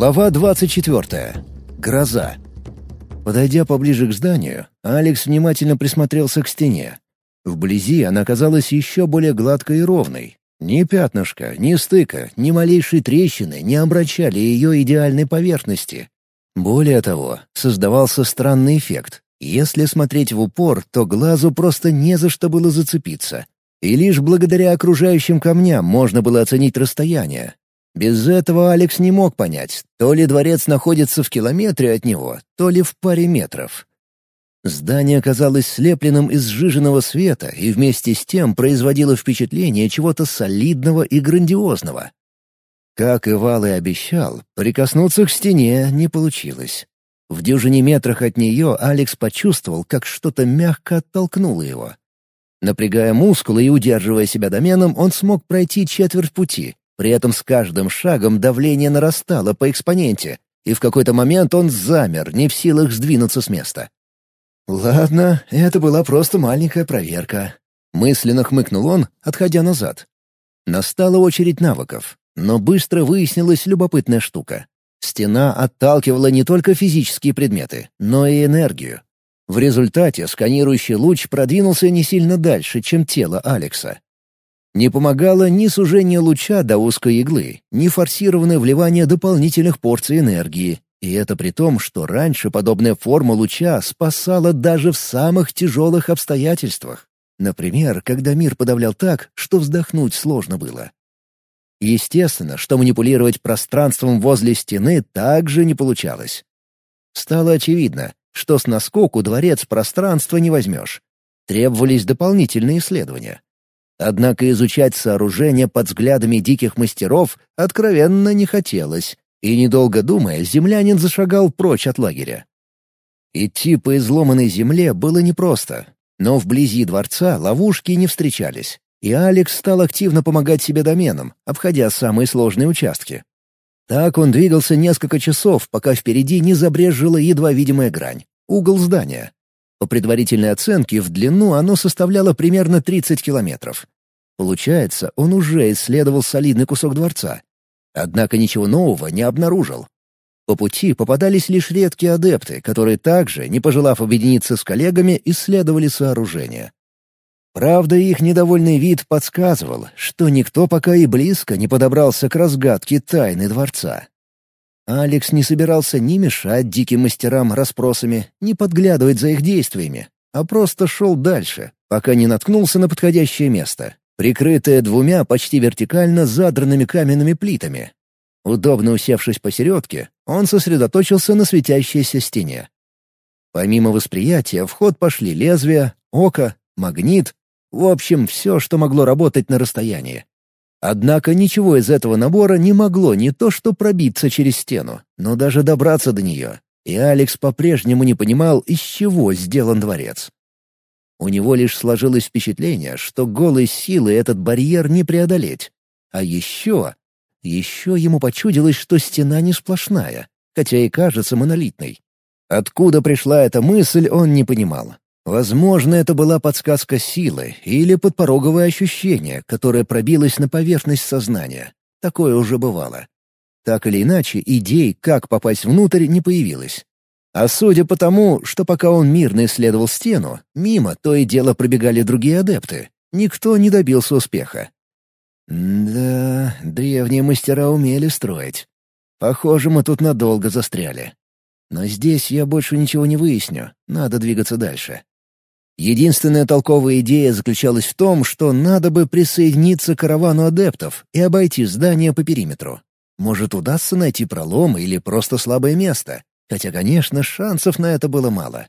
Глава 24. Гроза. Подойдя поближе к зданию, Алекс внимательно присмотрелся к стене. Вблизи она казалась еще более гладкой и ровной. Ни пятнышка, ни стыка, ни малейшей трещины не омрачали ее идеальной поверхности. Более того, создавался странный эффект. Если смотреть в упор, то глазу просто не за что было зацепиться. И лишь благодаря окружающим камням можно было оценить расстояние, без этого Алекс не мог понять, то ли дворец находится в километре от него, то ли в паре метров. Здание казалось слепленным из сжиженного света и вместе с тем производило впечатление чего-то солидного и грандиозного. Как и Вал и обещал, прикоснуться к стене не получилось. В дюжине метрах от нее Алекс почувствовал, как что-то мягко оттолкнуло его. Напрягая мускулы и удерживая себя доменом, он смог пройти четверть пути, при этом с каждым шагом давление нарастало по экспоненте, и в какой-то момент он замер, не в силах сдвинуться с места. «Ладно, это была просто маленькая проверка», — мысленно хмыкнул он, отходя назад. Настала очередь навыков, но быстро выяснилась любопытная штука. Стена отталкивала не только физические предметы, но и энергию. В результате сканирующий луч продвинулся не сильно дальше, чем тело Алекса. Не помогало ни сужение луча до узкой иглы, ни форсированное вливание дополнительных порций энергии. И это при том, что раньше подобная форма луча спасала даже в самых тяжелых обстоятельствах. Например, когда мир подавлял так, что вздохнуть сложно было. Естественно, что манипулировать пространством возле стены также не получалось. Стало очевидно, что с наскоку дворец пространства не возьмешь. Требовались дополнительные исследования. Однако изучать сооружение под взглядами диких мастеров откровенно не хотелось, и, недолго думая, землянин зашагал прочь от лагеря. Идти по изломанной земле было непросто, но вблизи дворца ловушки не встречались, и Алекс стал активно помогать себе доменам, обходя самые сложные участки. Так он двигался несколько часов, пока впереди не забрежила едва видимая грань — угол здания. По предварительной оценке, в длину оно составляло примерно 30 километров. Получается, он уже исследовал солидный кусок дворца. Однако ничего нового не обнаружил. По пути попадались лишь редкие адепты, которые также, не пожелав объединиться с коллегами, исследовали сооружение. Правда, их недовольный вид подсказывал, что никто пока и близко не подобрался к разгадке тайны дворца. Алекс не собирался ни мешать диким мастерам расспросами, ни подглядывать за их действиями, а просто шел дальше, пока не наткнулся на подходящее место, прикрытое двумя почти вертикально задранными каменными плитами. Удобно усевшись посередке, он сосредоточился на светящейся стене. Помимо восприятия в ход пошли лезвия, око, магнит, в общем, все, что могло работать на расстоянии. Однако ничего из этого набора не могло не то что пробиться через стену, но даже добраться до нее. И Алекс по-прежнему не понимал, из чего сделан дворец. У него лишь сложилось впечатление, что голой силой этот барьер не преодолеть. А еще... Еще ему почудилось, что стена не сплошная, хотя и кажется монолитной. Откуда пришла эта мысль, он не понимал. Возможно, это была подсказка силы или подпороговое ощущение, которое пробилось на поверхность сознания. Такое уже бывало. Так или иначе, идей, как попасть внутрь, не появилось. А судя по тому, что пока он мирно исследовал стену, мимо то и дело пробегали другие адепты. Никто не добился успеха. Да, древние мастера умели строить. Похоже, мы тут надолго застряли. Но здесь я больше ничего не выясню, надо двигаться дальше. Единственная толковая идея заключалась в том, что надо бы присоединиться к каравану адептов и обойти здание по периметру. Может, удастся найти пролом или просто слабое место, хотя, конечно, шансов на это было мало.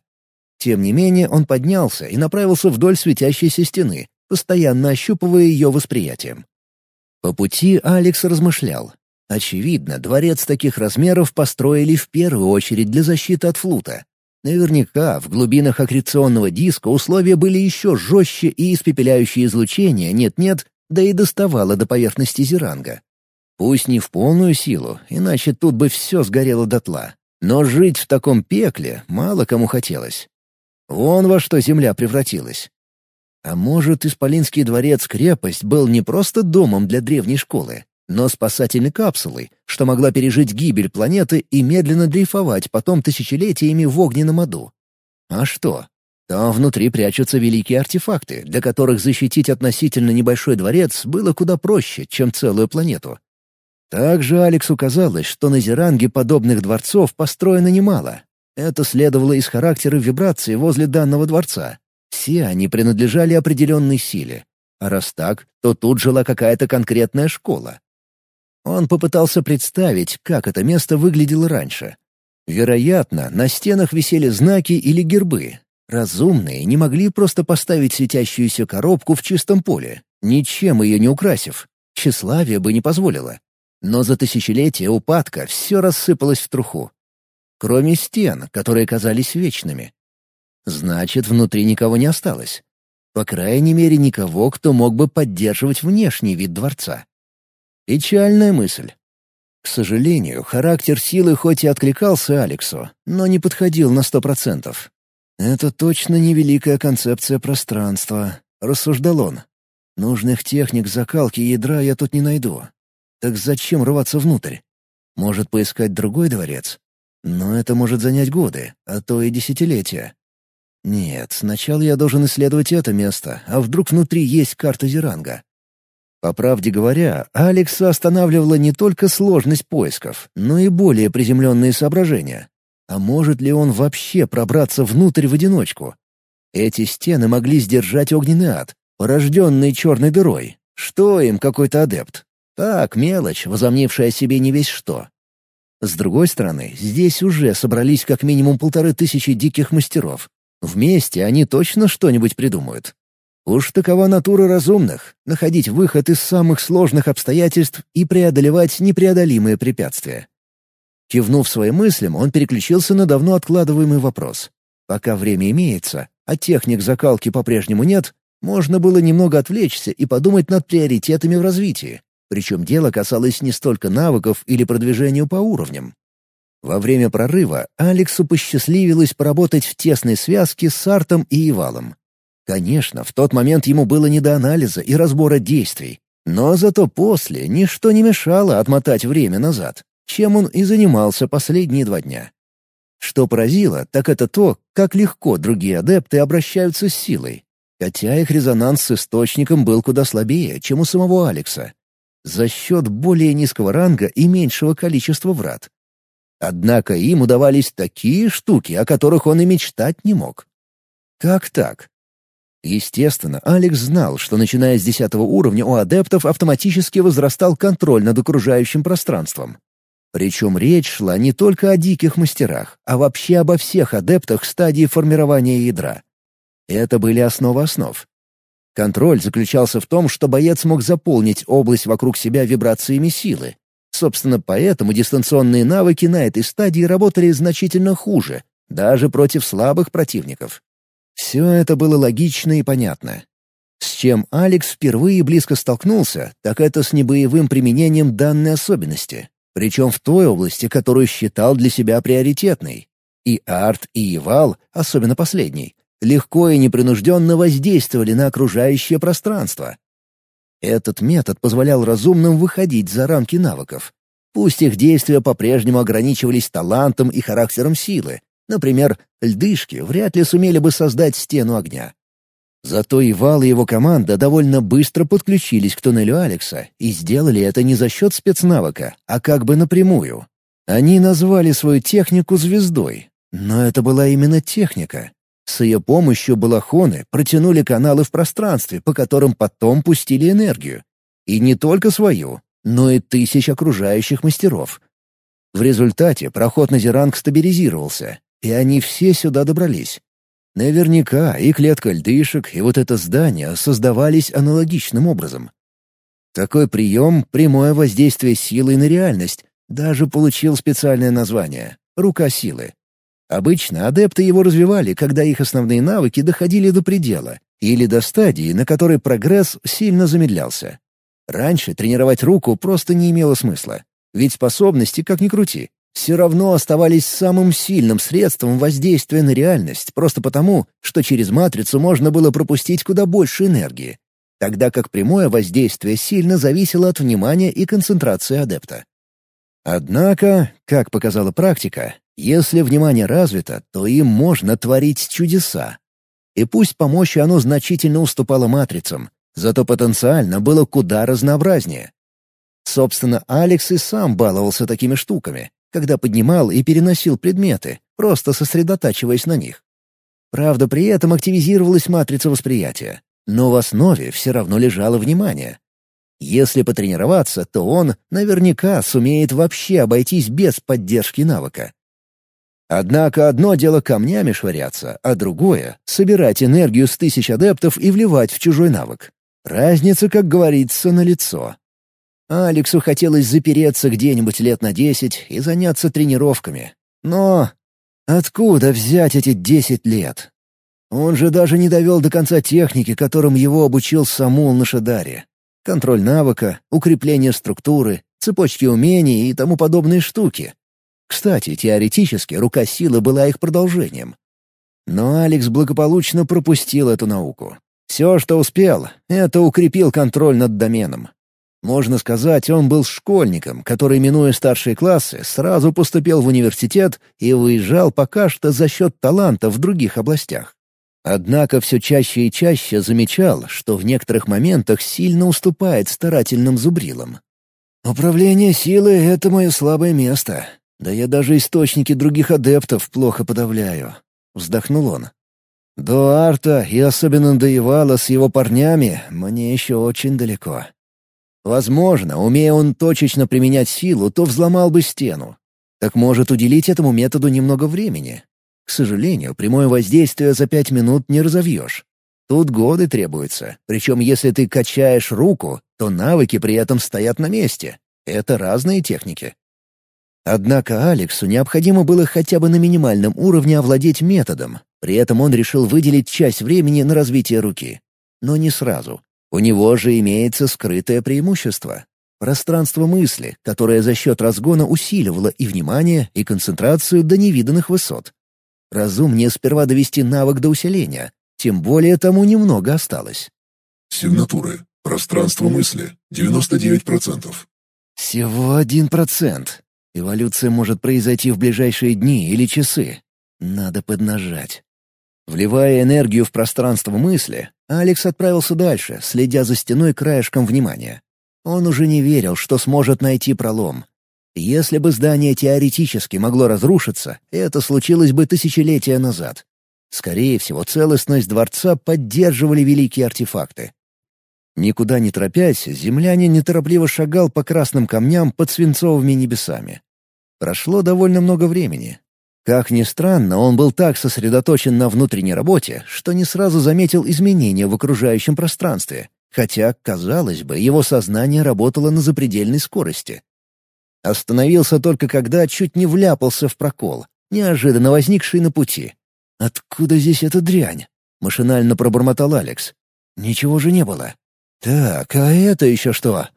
Тем не менее, он поднялся и направился вдоль светящейся стены, постоянно ощупывая ее восприятием. По пути Алекс размышлял. Очевидно, дворец таких размеров построили в первую очередь для защиты от флута, Наверняка в глубинах аккреционного диска условия были еще жестче и испепеляющее излучение нет-нет, да и доставало до поверхности Зеранга. Пусть не в полную силу, иначе тут бы все сгорело дотла. Но жить в таком пекле мало кому хотелось. Вон во что земля превратилась. А может, Исполинский дворец-крепость был не просто домом для древней школы, но спасательной капсулой, что могла пережить гибель планеты и медленно дрейфовать потом тысячелетиями в огненном аду. А что? Там внутри прячутся великие артефакты, для которых защитить относительно небольшой дворец было куда проще, чем целую планету. Также Алексу казалось, что на Зеранге подобных дворцов построено немало. Это следовало из характера вибрации возле данного дворца. Все они принадлежали определенной силе. А раз так, то тут жила какая-то конкретная школа. Он попытался представить, как это место выглядело раньше. Вероятно, на стенах висели знаки или гербы. Разумные не могли просто поставить светящуюся коробку в чистом поле, ничем ее не украсив. Тщеславие бы не позволило. Но за тысячелетия упадка все рассыпалось в труху. Кроме стен, которые казались вечными. Значит, внутри никого не осталось. По крайней мере, никого, кто мог бы поддерживать внешний вид дворца. Печальная мысль. К сожалению, характер силы хоть и откликался Алексу, но не подходил на сто процентов. «Это точно не великая концепция пространства», — рассуждал он. «Нужных техник закалки ядра я тут не найду. Так зачем рваться внутрь? Может, поискать другой дворец? Но это может занять годы, а то и десятилетия. Нет, сначала я должен исследовать это место, а вдруг внутри есть карта Зеранга. По правде говоря, Алекса останавливала не только сложность поисков, но и более приземленные соображения. А может ли он вообще пробраться внутрь в одиночку? Эти стены могли сдержать огненный ад, порожденный черной дырой. Что им какой-то адепт? Так, мелочь, возомнившая о себе не весь что. С другой стороны, здесь уже собрались как минимум полторы тысячи диких мастеров. Вместе они точно что-нибудь придумают. Уж такова натура разумных — находить выход из самых сложных обстоятельств и преодолевать непреодолимые препятствия. Кивнув своим мыслям, он переключился на давно откладываемый вопрос. Пока время имеется, а техник закалки по-прежнему нет, можно было немного отвлечься и подумать над приоритетами в развитии. Причем дело касалось не столько навыков или продвижения по уровням. Во время прорыва Алексу посчастливилось поработать в тесной связке с Артом и Ивалом. Конечно, в тот момент ему было не до анализа и разбора действий, но зато после ничто не мешало отмотать время назад, чем он и занимался последние два дня. Что поразило, так это то, как легко другие адепты обращаются с силой, хотя их резонанс с источником был куда слабее, чем у самого Алекса, за счет более низкого ранга и меньшего количества врат. Однако им удавались такие штуки, о которых он и мечтать не мог. Как так? Естественно, Алекс знал, что начиная с десятого уровня у адептов автоматически возрастал контроль над окружающим пространством. Причем речь шла не только о диких мастерах, а вообще обо всех адептах стадии формирования ядра. Это были основы основ. Контроль заключался в том, что боец мог заполнить область вокруг себя вибрациями силы. Собственно, поэтому дистанционные навыки на этой стадии работали значительно хуже, даже против слабых противников. Все это было логично и понятно. С чем Алекс впервые близко столкнулся, так это с небоевым применением данной особенности, причем в той области, которую считал для себя приоритетной. И Арт, и Ивал, особенно последний, легко и непринужденно воздействовали на окружающее пространство. Этот метод позволял разумным выходить за рамки навыков. Пусть их действия по-прежнему ограничивались талантом и характером силы, Например, льдышки вряд ли сумели бы создать стену огня. Зато Ивал и его команда довольно быстро подключились к туннелю Алекса и сделали это не за счет спецнавыка, а как бы напрямую. Они назвали свою технику «звездой», но это была именно техника. С ее помощью балахоны протянули каналы в пространстве, по которым потом пустили энергию. И не только свою, но и тысяч окружающих мастеров. В результате проход на Зеранг стабилизировался, и они все сюда добрались. Наверняка и клетка льдышек, и вот это здание создавались аналогичным образом. Такой прием — прямое воздействие силы на реальность, даже получил специальное название — «рука силы». Обычно адепты его развивали, когда их основные навыки доходили до предела или до стадии, на которой прогресс сильно замедлялся. Раньше тренировать руку просто не имело смысла, ведь способности, как ни крути, все равно оставались самым сильным средством воздействия на реальность, просто потому, что через матрицу можно было пропустить куда больше энергии. тогда как прямое воздействие сильно зависело от внимания и концентрации адепта. Однако, как показала практика, если внимание развито, то им можно творить чудеса. И пусть по мощи оно значительно уступало матрицам, зато потенциально было куда разнообразнее. Собственно, Алекс и сам баловался такими штуками, когда поднимал и переносил предметы, просто сосредотачиваясь на них. Правда, при этом активизировалась матрица восприятия, но в основе все равно лежало внимание. Если потренироваться, то он наверняка сумеет вообще обойтись без поддержки навыка. Однако одно дело камнями швыряться, а другое — собирать энергию с тысяч адептов и вливать в чужой навык. Разница, как говорится, налицо. Алексу хотелось запереться где-нибудь лет на десять и заняться тренировками. Но откуда взять эти десять лет? Он же даже не довел до конца техники, которым его обучил Самул на Шадаре. Контроль навыка, укрепление структуры, цепочки умений и тому подобные штуки. Кстати, теоретически рука силы была их продолжением. Но Алекс благополучно пропустил эту науку. Все, что успел, это укрепил контроль над доменом. Можно сказать, он был школьником, который, минуя старшие классы, сразу поступил в университет и выезжал пока что за счет таланта в других областях. Однако все чаще и чаще замечал, что в некоторых моментах сильно уступает старательным зубрилам. «Управление силой — это мое слабое место. Да я даже источники других адептов плохо подавляю», — вздохнул он. «До Арта и особенно до Ивала с его парнями мне еще очень далеко. Возможно, умея он точечно применять силу, то взломал бы стену. Так может уделить этому методу немного времени. К сожалению, прямое воздействие за пять минут не разовьешь. Тут годы требуются, причем если ты качаешь руку, то навыки при этом стоят на месте. Это разные техники. Однако Алексу необходимо было хотя бы на минимальном уровне овладеть методом, при этом он решил выделить часть времени на развитие руки. Но не сразу. У него же имеется скрытое преимущество — пространство мысли, которое за счет разгона усиливало и внимание, и концентрацию до невиданных высот. Разумнее сперва довести навык до усиления, тем более тому немного осталось. Сигнатуры. Пространство мысли. 99%. Всего один процент. Эволюция может произойти в ближайшие дни или часы. Надо поднажать. Вливая энергию в пространство мысли, Алекс отправился дальше, следя за стеной краешком внимания. Он уже не верил, что сможет найти пролом. Если бы здание теоретически могло разрушиться, это случилось бы тысячелетия назад. Скорее всего, целостность дворца поддерживали великие артефакты. Никуда не торопясь, землянин неторопливо шагал по красным камням под свинцовыми небесами. Прошло довольно много времени. Как ни странно, он был так сосредоточен на внутренней работе, что не сразу заметил изменения в окружающем пространстве, хотя, казалось бы, его сознание работало на запредельной скорости. Остановился только когда чуть не вляпался в прокол, неожиданно возникший на пути. «Откуда здесь эта дрянь?» — машинально пробормотал Алекс. «Ничего же не было. «Так, а это еще что?»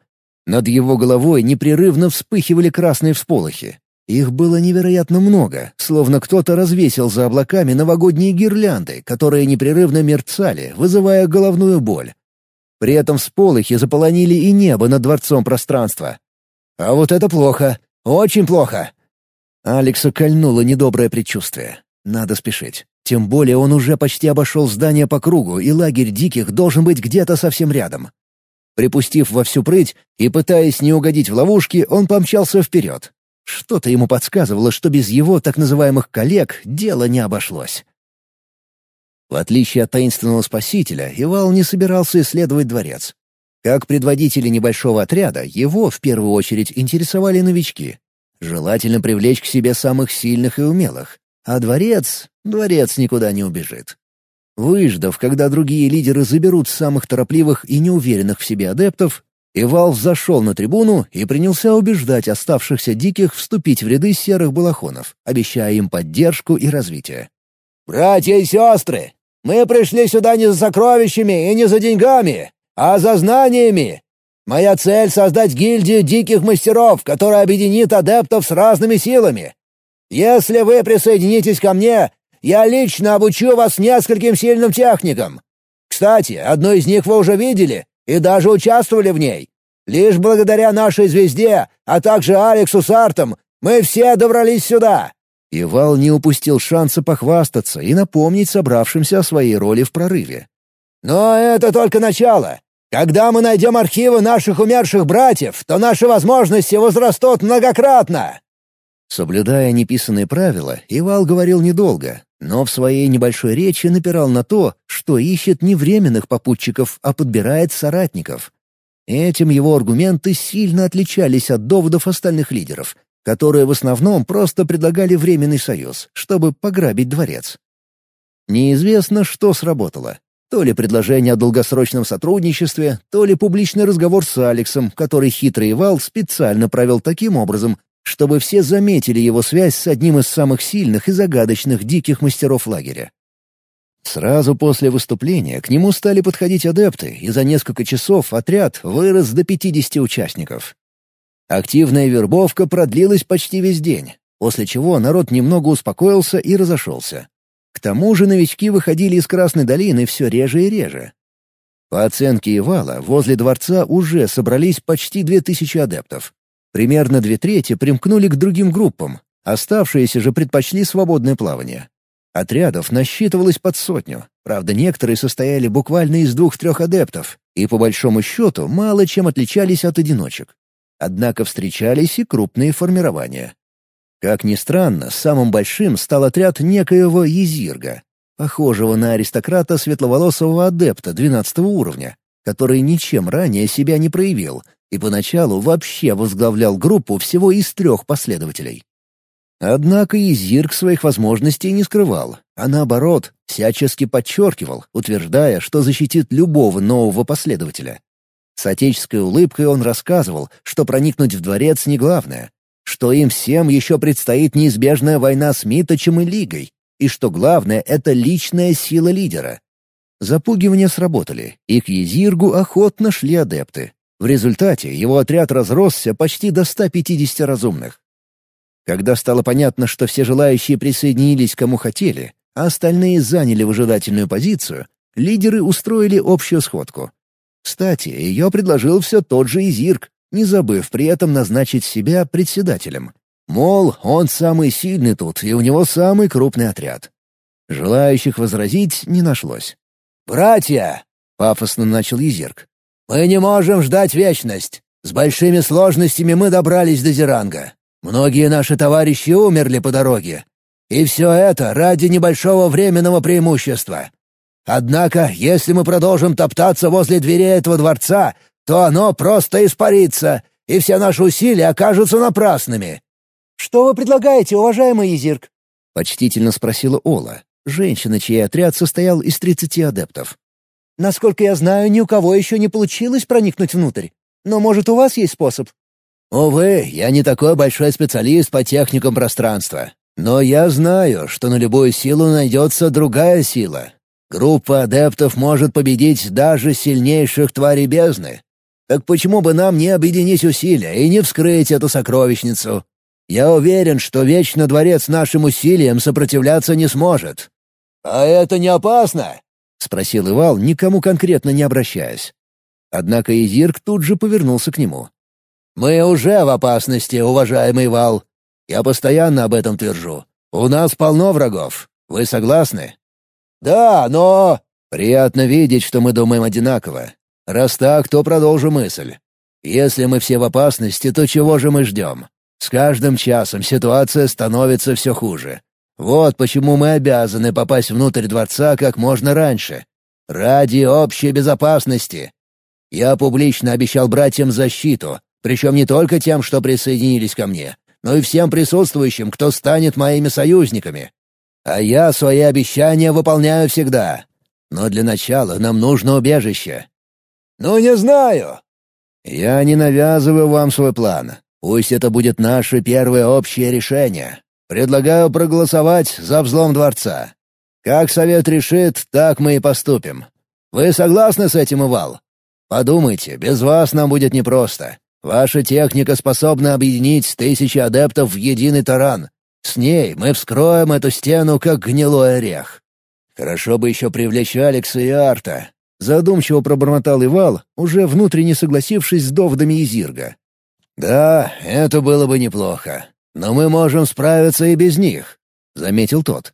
Над его головой непрерывно вспыхивали красные всполохи. Их было невероятно много, словно кто-то развесил за облаками новогодние гирлянды, которые непрерывно мерцали, вызывая головную боль. При этом всполохи заполонили и небо над дворцом пространства. «А вот это плохо! Очень плохо!» Алекса кольнуло недоброе предчувствие. Надо спешить. Тем более он уже почти обошел здание по кругу, и лагерь диких должен быть где-то совсем рядом. Припустив во всю прыть и пытаясь не угодить в ловушки, он помчался вперед. Что-то ему подсказывало, что без его так называемых коллег дело не обошлось. В отличие от таинственного спасителя, Ивал не собирался исследовать дворец. Как предводители небольшого отряда, его в первую очередь интересовали новички. Желательно привлечь к себе самых сильных и умелых. А дворец... дворец никуда не убежит. Выждав, когда другие лидеры заберут самых торопливых и неуверенных в себе адептов, Ивал зашел на трибуну и принялся убеждать оставшихся диких вступить в ряды серых балахонов, обещая им поддержку и развитие. «Братья и сестры, мы пришли сюда не за сокровищами и не за деньгами, а за знаниями. Моя цель — создать гильдию диких мастеров, которая объединит адептов с разными силами. Если вы присоединитесь ко мне, я лично обучу вас нескольким сильным техникам. Кстати, одну из них вы уже видели. И даже участвовали в ней. Лишь благодаря нашей звезде, а также Алексу с Артом, мы все добрались сюда!» Ивал не упустил шанса похвастаться и напомнить собравшимся о своей роли в прорыве. «Но это только начало. Когда мы найдем архивы наших умерших братьев, то наши возможности возрастут многократно!» Соблюдая неписанные правила, Ивал говорил недолго, но в своей небольшой речи напирал на то, что ищет не временных попутчиков, а подбирает соратников. Этим его аргументы сильно отличались от доводов остальных лидеров, которые в основном просто предлагали временный союз, чтобы пограбить дворец. Неизвестно, что сработало. То ли предложение о долгосрочном сотрудничестве, то ли публичный разговор с Алексом, который хитрый Ивал специально провел таким образом, чтобы все заметили его связь с одним из самых сильных и загадочных диких мастеров лагеря. Сразу после выступления к нему стали подходить адепты, и за несколько часов отряд вырос до 50 участников. Активная вербовка продлилась почти весь день, после чего народ немного успокоился и разошелся. К тому же новички выходили из Красной долины все реже и реже. По оценке Ивала, возле дворца уже собрались почти 2000 адептов. Примерно две трети примкнули к другим группам, оставшиеся же предпочли свободное плавание. Отрядов насчитывалось под сотню, правда некоторые состояли буквально из двух-трех адептов и по большому счету мало чем отличались от одиночек. Однако встречались и крупные формирования. Как ни странно, самым большим стал отряд некоего Езирга, похожего на аристократа светловолосого адепта 12 уровня, который ничем ранее себя не проявил и поначалу вообще возглавлял группу всего из трех последователей. Однако Изирк своих возможностей не скрывал, а наоборот, всячески подчеркивал, утверждая, что защитит любого нового последователя. С отеческой улыбкой он рассказывал, что проникнуть в дворец не главное, что им всем еще предстоит неизбежная война с Миточем и Лигой, и что главное — это личная сила лидера. Запугивания сработали, и к Езиргу охотно шли адепты. В результате его отряд разросся почти до 150 разумных. Когда стало понятно, что все желающие присоединились кому хотели, а остальные заняли выжидательную позицию, лидеры устроили общую сходку. Кстати, ее предложил все тот же Изирк, не забыв при этом назначить себя председателем. Мол, он самый сильный тут, и у него самый крупный отряд. Желающих возразить не нашлось. «Братья!» — пафосно начал Изирк. «Мы не можем ждать вечность. С большими сложностями мы добрались до Зеранга. Многие наши товарищи умерли по дороге. И все это ради небольшого временного преимущества. Однако, если мы продолжим топтаться возле дверей этого дворца, то оно просто испарится, и все наши усилия окажутся напрасными». «Что вы предлагаете, уважаемый Изирк?» — почтительно спросила Ола, женщина, чей отряд состоял из тридцати адептов. «Насколько я знаю, ни у кого еще не получилось проникнуть внутрь. Но, может, у вас есть способ?» «Увы, я не такой большой специалист по техникам пространства. Но я знаю, что на любую силу найдется другая сила. Группа адептов может победить даже сильнейших тварей бездны. Так почему бы нам не объединить усилия и не вскрыть эту сокровищницу? Я уверен, что вечно дворец нашим усилиям сопротивляться не сможет». «А это не опасно?» — спросил Ивал, никому конкретно не обращаясь. Однако Изирк тут же повернулся к нему. Мы уже в опасности, уважаемый Вал. Я постоянно об этом твержу. У нас полно врагов. Вы согласны? Да, но... Приятно видеть, что мы думаем одинаково. Раз так, то продолжу мысль. Если мы все в опасности, то чего же мы ждем? С каждым часом ситуация становится все хуже. Вот почему мы обязаны попасть внутрь дворца как можно раньше. Ради общей безопасности. Я публично обещал братьям защиту, причем не только тем, что присоединились ко мне, но и всем присутствующим, кто станет моими союзниками. А я свои обещания выполняю всегда. Но для начала нам нужно убежище». «Ну, не знаю». «Я не навязываю вам свой план. Пусть это будет наше первое общее решение. Предлагаю проголосовать за взлом дворца. Как совет решит, так мы и поступим. Вы согласны с этим, Ивал? Подумайте, без вас нам будет непросто. Ваша техника способна объединить тысячи адептов в единый таран. С ней мы вскроем эту стену, как гнилой орех. Хорошо бы еще привлечь Алекса и Арта. Задумчиво пробормотал Ивал, уже внутренне согласившись с доводами Изирга. «Да, это было бы неплохо. Но мы можем справиться и без них», — заметил тот.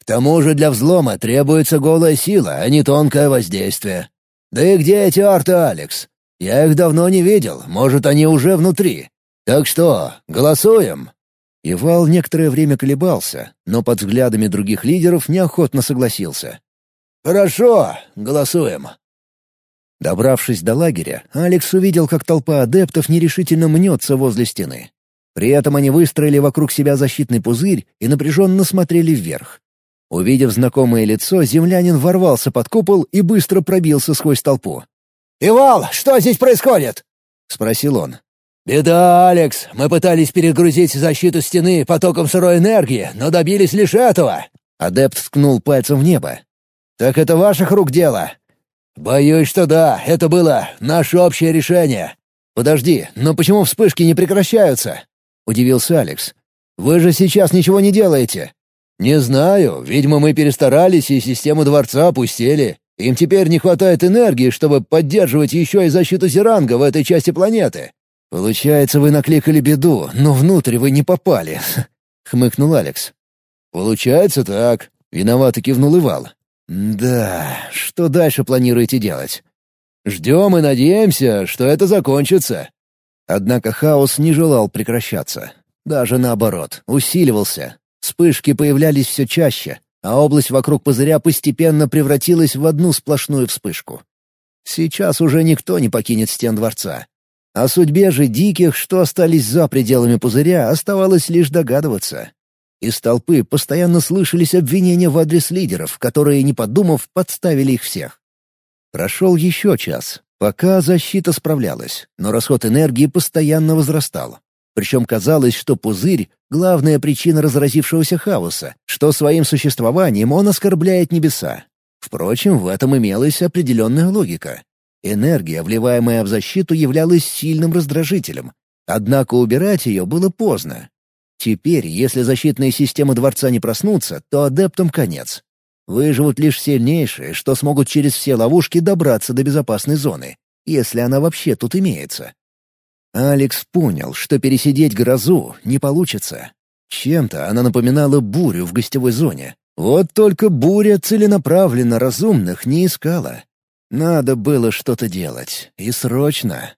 «К тому же для взлома требуется голая сила, а не тонкое воздействие. Да и где эти арты, Алекс? Я их давно не видел, может, они уже внутри. Так что, голосуем?» Ивал некоторое время колебался, но под взглядами других лидеров неохотно согласился. «Хорошо, голосуем». Добравшись до лагеря, Алекс увидел, как толпа адептов нерешительно мнется возле стены. При этом они выстроили вокруг себя защитный пузырь и напряженно смотрели вверх. Увидев знакомое лицо, землянин ворвался под купол и быстро пробился сквозь толпу. «Ивал, что здесь происходит?» — спросил он. «Беда, Алекс. Мы пытались перегрузить защиту стены потоком сырой энергии, но добились лишь этого». Адепт ткнул пальцем в небо. «Так это ваших рук дело?» «Боюсь, что да, это было наше общее решение». «Подожди, но почему вспышки не прекращаются?» — удивился Алекс. «Вы же сейчас ничего не делаете». «Не знаю. Видимо, мы перестарались, и систему дворца опустили. Им теперь не хватает энергии, чтобы поддерживать еще и защиту Зеранга в этой части планеты». «Получается, вы накликали беду, но внутрь вы не попали», — хмыкнул Алекс. «Получается так», — виновато кивнул Ивал. «Да, что дальше планируете делать?» «Ждем и надеемся, что это закончится». Однако хаос не желал прекращаться. Даже наоборот, усиливался. Вспышки появлялись все чаще, а область вокруг пузыря постепенно превратилась в одну сплошную вспышку. Сейчас уже никто не покинет стен дворца. О судьбе же диких, что остались за пределами пузыря, оставалось лишь догадываться. Из толпы постоянно слышались обвинения в адрес лидеров, которые, не подумав, подставили их всех. Прошел еще час, пока защита справлялась, но расход энергии постоянно возрастал. Причем казалось, что пузырь — главная причина разразившегося хаоса, что своим существованием он оскорбляет небеса. Впрочем, в этом имелась определенная логика. Энергия, вливаемая в защиту, являлась сильным раздражителем. Однако убирать ее было поздно, Теперь, если защитные системы дворца не проснутся, то адептам конец. Выживут лишь сильнейшие, что смогут через все ловушки добраться до безопасной зоны, если она вообще тут имеется. Алекс понял, что пересидеть грозу не получится. Чем-то она напоминала бурю в гостевой зоне. Вот только буря целенаправленно разумных не искала. Надо было что-то делать, и срочно.